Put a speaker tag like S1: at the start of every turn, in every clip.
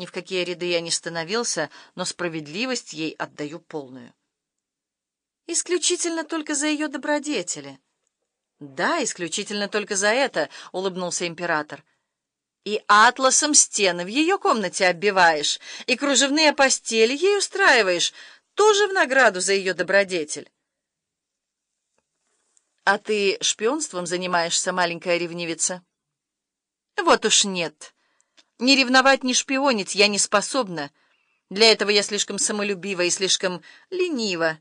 S1: Ни в какие ряды я не становился, но справедливость ей отдаю полную. Исключительно только за ее добродетели. Да, исключительно только за это, — улыбнулся император. И атласом стены в ее комнате оббиваешь, и кружевные постели ей устраиваешь, тоже в награду за ее добродетель. А ты шпионством занимаешься, маленькая ревнивица? Вот уж нет. Ни ревновать, ни шпионить я не способна. Для этого я слишком самолюбива и слишком ленива.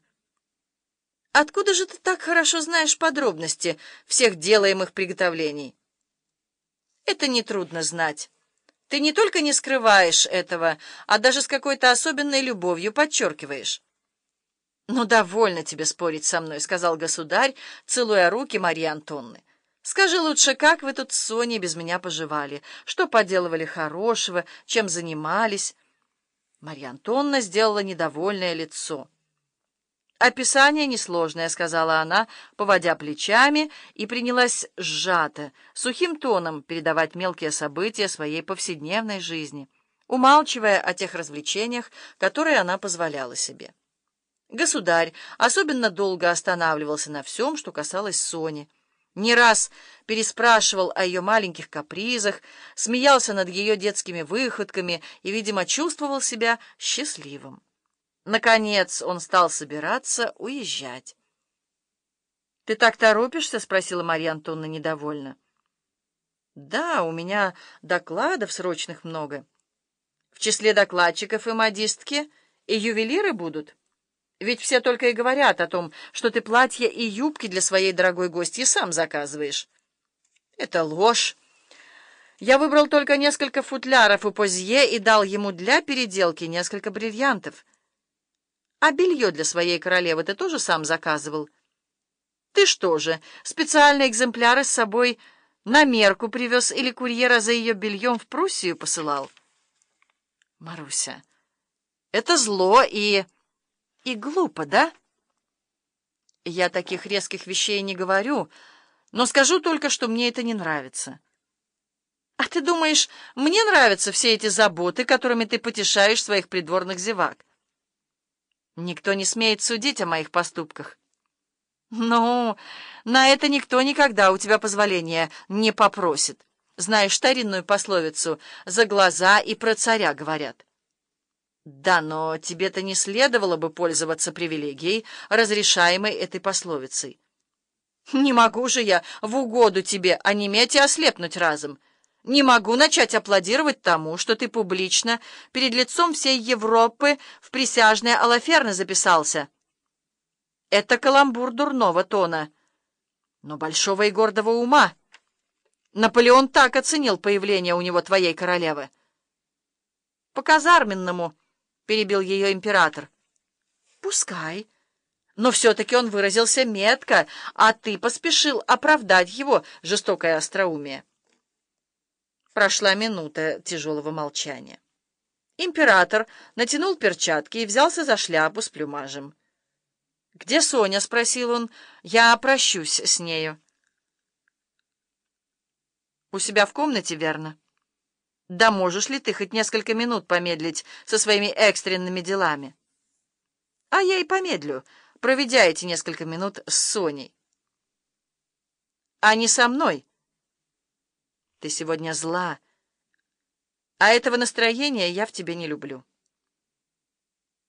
S1: Откуда же ты так хорошо знаешь подробности всех делаемых приготовлений? Это нетрудно знать. Ты не только не скрываешь этого, а даже с какой-то особенной любовью подчеркиваешь. «Ну, довольно тебе спорить со мной», — сказал государь, целуя руки Марьи Антонны. «Скажи лучше, как вы тут с Соней без меня поживали? Что поделывали хорошего? Чем занимались?» Марья Антонна сделала недовольное лицо. «Описание несложное», — сказала она, поводя плечами, и принялась сжато, сухим тоном передавать мелкие события своей повседневной жизни, умалчивая о тех развлечениях, которые она позволяла себе. Государь особенно долго останавливался на всем, что касалось Сони. Не раз переспрашивал о ее маленьких капризах, смеялся над ее детскими выходками и, видимо, чувствовал себя счастливым. Наконец он стал собираться уезжать. «Ты так торопишься?» — спросила Марья Антонна недовольно. «Да, у меня докладов срочных много. В числе докладчиков и модистки, и ювелиры будут». Ведь все только и говорят о том, что ты платья и юбки для своей дорогой гости сам заказываешь. Это ложь. Я выбрал только несколько футляров у Позье и дал ему для переделки несколько бриллиантов. А белье для своей королевы ты тоже сам заказывал? Ты что же, специальные экземпляры с собой на мерку привез или курьера за ее бельем в Пруссию посылал? Маруся, это зло и... И глупо, да? Я таких резких вещей не говорю, но скажу только, что мне это не нравится. А ты думаешь, мне нравятся все эти заботы, которыми ты потешаешь своих придворных зевак? Никто не смеет судить о моих поступках. Ну, на это никто никогда у тебя позволения не попросит. Знаешь старинную пословицу «за глаза и про царя» говорят. Да, но тебе-то не следовало бы пользоваться привилегией, разрешаемой этой пословицей. Не могу же я в угоду тебе онеметь и ослепнуть разом. Не могу начать аплодировать тому, что ты публично перед лицом всей Европы в присяжные Алаферны записался. Это каламбур дурного тона, но большого и гордого ума. Наполеон так оценил появление у него твоей королевы. По казарменному перебил ее император. «Пускай. Но все-таки он выразился метко, а ты поспешил оправдать его жестокое остроумие». Прошла минута тяжелого молчания. Император натянул перчатки и взялся за шляпу с плюмажем. «Где Соня?» — спросил он. «Я прощусь с нею». «У себя в комнате, верно?» Да можешь ли ты хоть несколько минут помедлить со своими экстренными делами? А я и помедлю, проведя эти несколько минут с Соней. А не со мной. Ты сегодня зла, а этого настроения я в тебе не люблю.